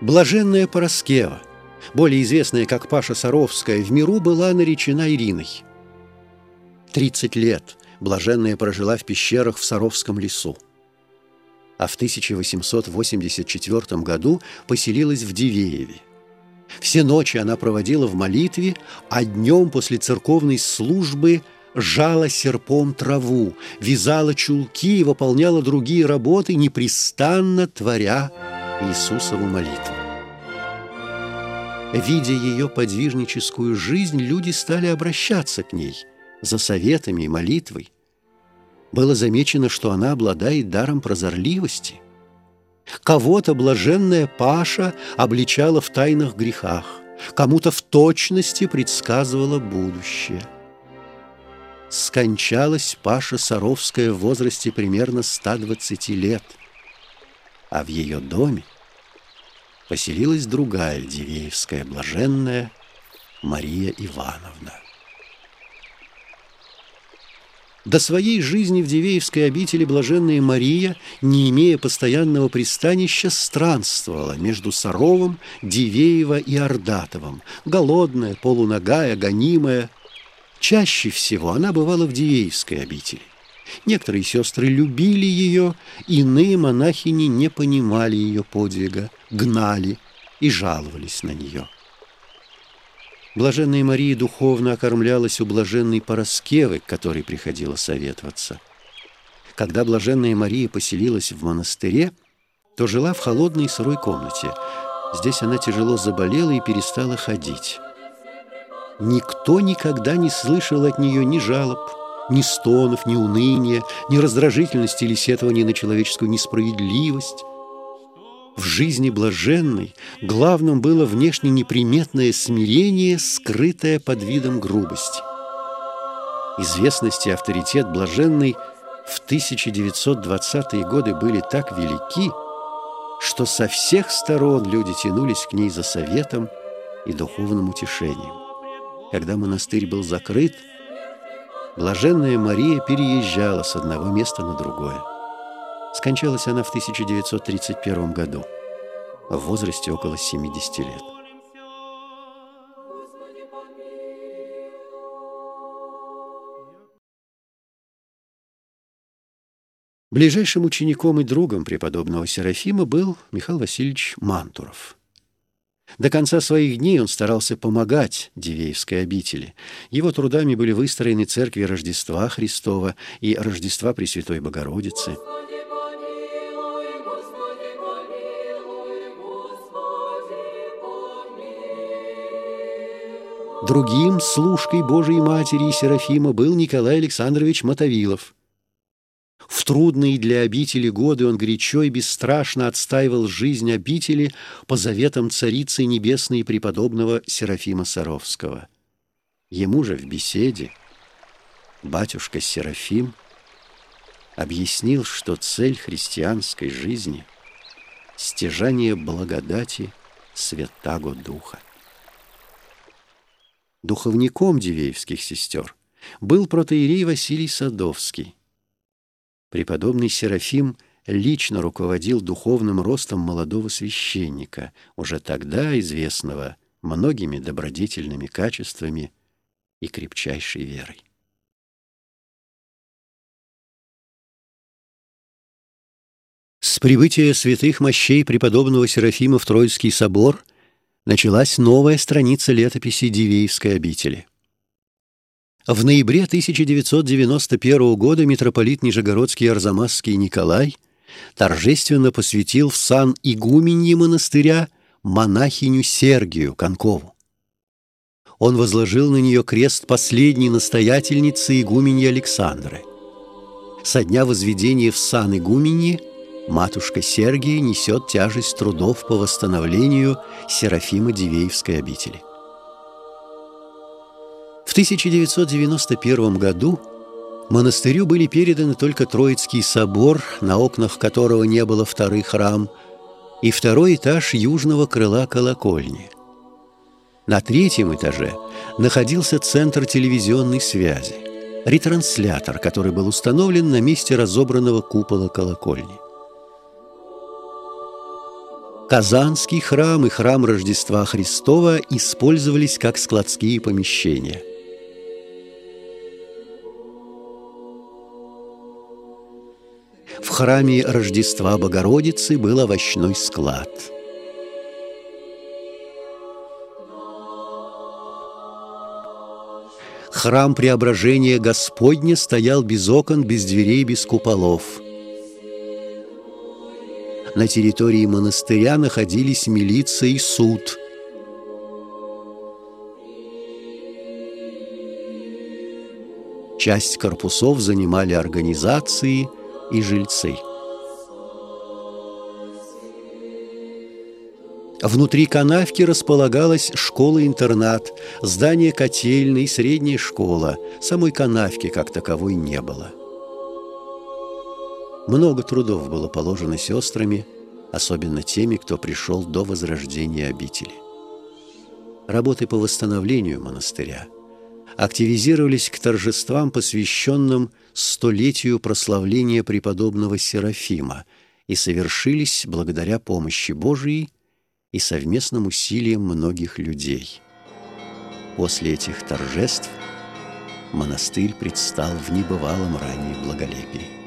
Блаженная Пороскева, более известная как Паша Саровская, в миру была наречена Ириной. Тридцать лет Блаженная прожила в пещерах в Саровском лесу. А в 1884 году поселилась в Дивееве. Все ночи она проводила в молитве, а днем после церковной службы жала серпом траву, вязала чулки и выполняла другие работы, непрестанно творя Иисусову молитву. Видя ее подвижническую жизнь, люди стали обращаться к ней за советами и молитвой. Было замечено, что она обладает даром прозорливости. Кого-то блаженная Паша обличала в тайных грехах, кому-то в точности предсказывала будущее. Скончалась Паша Саровская в возрасте примерно 120 лет, а в ее доме поселилась другая Дивеевская блаженная Мария Ивановна. До своей жизни в Дивеевской обители блаженная Мария, не имея постоянного пристанища, странствовала между Саровым, Дивеево и Ордатовым, голодная, полуногая, гонимая. Чаще всего она бывала в Дивеевской обители. Некоторые сестры любили ее, иные монахини не понимали ее подвига, гнали и жаловались на нее. Блаженная Мария духовно окормлялась у блаженной Пороскевы, к которой приходила советоваться. Когда блаженная Мария поселилась в монастыре, то жила в холодной сырой комнате. Здесь она тяжело заболела и перестала ходить. Никто никогда не слышал от нее ни жалоб, ни стонов, ни уныния, ни раздражительности или сетования на человеческую несправедливость. В жизни блаженной главным было внешне неприметное смирение, скрытое под видом грубости. Известность и авторитет блаженной в 1920-е годы были так велики, что со всех сторон люди тянулись к ней за советом и духовным утешением. Когда монастырь был закрыт, Блаженная Мария переезжала с одного места на другое. Скончалась она в 1931 году, в возрасте около 70 лет. Ближайшим учеником и другом преподобного Серафима был Михаил Васильевич Мантуров – до конца своих дней он старался помогать Дивеевской обители. Его трудами были выстроены церкви Рождества Христова и Рождества Пресвятой Богородицы. Другим служкой Божией Матери и Серафима был Николай Александрович Мотовилов – трудные для обители годы он горячо и бесстрашно отстаивал жизнь обители по заветам Царицы Небесной и преподобного Серафима Саровского. Ему же в беседе батюшка Серафим объяснил, что цель христианской жизни – стяжание благодати Святаго Духа. Духовником Дивеевских сестер был протеерей Василий Садовский, Преподобный Серафим лично руководил духовным ростом молодого священника, уже тогда известного многими добродетельными качествами и крепчайшей верой. С прибытия святых мощей преподобного Серафима в Троицкий собор началась новая страница летописи Дивеевской обители – в ноябре 1991 года митрополит Нижегородский Арзамасский Николай торжественно посвятил в сан игуменьи монастыря монахиню Сергию Конкову. Он возложил на нее крест последней настоятельницы игуменьи Александры. Со дня возведения в сан игуменьи матушка Сергия несет тяжесть трудов по восстановлению Серафима Дивеевской обители. В 1991 году монастырю были переданы только Троицкий собор, на окнах которого не было вторых рам, и второй этаж южного крыла колокольни. На третьем этаже находился центр телевизионной связи, ретранслятор, который был установлен на месте разобранного купола колокольни. Казанский храм и храм Рождества Христова использовались как складские помещения. Храме Рождества Богородицы был овощной склад. Храм Преображения Господня стоял без окон, без дверей, без куполов – на территории монастыря находились милиция и суд. Часть корпусов занимали организации и жильцы. Внутри канавки располагалась школа-интернат, здание котельной, средняя школа. Самой канавки как таковой не было. Много трудов было положено сестрами, особенно теми, кто пришел до возрождения обители. Работы по восстановлению монастыря активизировались к торжествам, посвященным столетию прославления преподобного Серафима, и совершились благодаря помощи Божией и совместным усилиям многих людей. После этих торжеств монастырь предстал в небывалом ранее благолепии.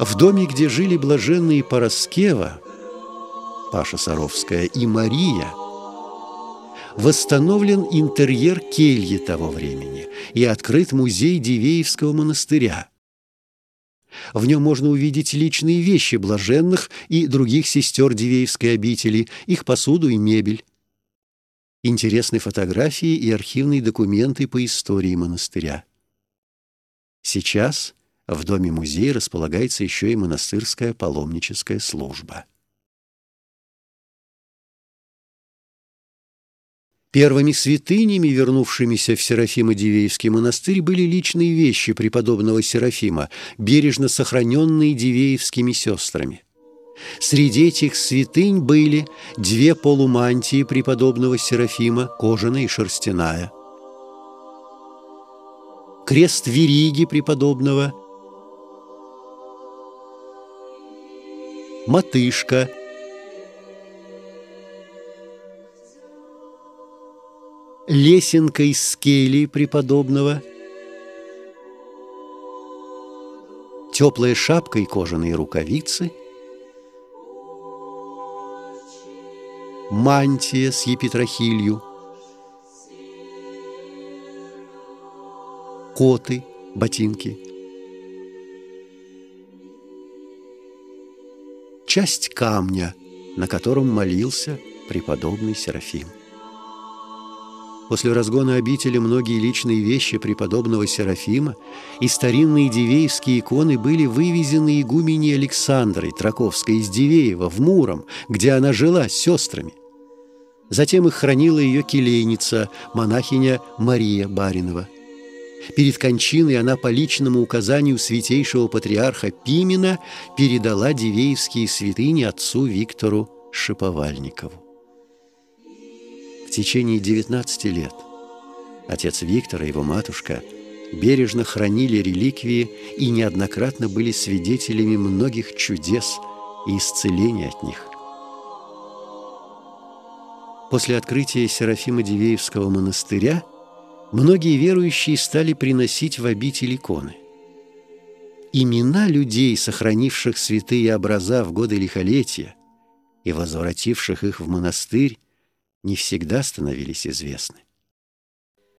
В доме, где жили блаженные Пороскева, Паша Саровская и Мария, восстановлен интерьер кельи того времени и открыт музей Дивеевского монастыря. В нем можно увидеть личные вещи блаженных и других сестер Дивеевской обители, их посуду и мебель. Интересны фотографии и архивные документы по истории монастыря. Сейчас – в доме-музее располагается еще и монастырская паломническая служба. Первыми святынями, вернувшимися в Серафимо-Дивеевский монастырь, были личные вещи преподобного Серафима, бережно сохраненные Дивеевскими сестрами. Среди этих святынь были две полумантии преподобного Серафима, кожаная и шерстяная, крест вериги преподобного – Матышка. Лесенка из скелии преподобного. Теплая шапка и кожаные рукавицы. Мантия с епитрахилью. Коты, ботинки. Часть камня, на котором молился преподобный Серафим. После разгона обители многие личные вещи преподобного Серафима и старинные дивеевские иконы были вывезены игуменей Александрой Траковской из Дивеева в Муром, где она жила с сестрами. Затем их хранила ее келейница, монахиня Мария Баринова. Перед кончиной она по личному указанию святейшего патриарха Пимена передала дивеевские святыни отцу Виктору Шиповальникову. В течение 19 лет отец Виктор и его матушка бережно хранили реликвии и неоднократно были свидетелями многих чудес и исцеления от них. После открытия Серафима Дивеевского монастыря многие верующие стали приносить в обитель иконы. Имена людей, сохранивших святые образа в годы лихолетия и возвративших их в монастырь, не всегда становились известны.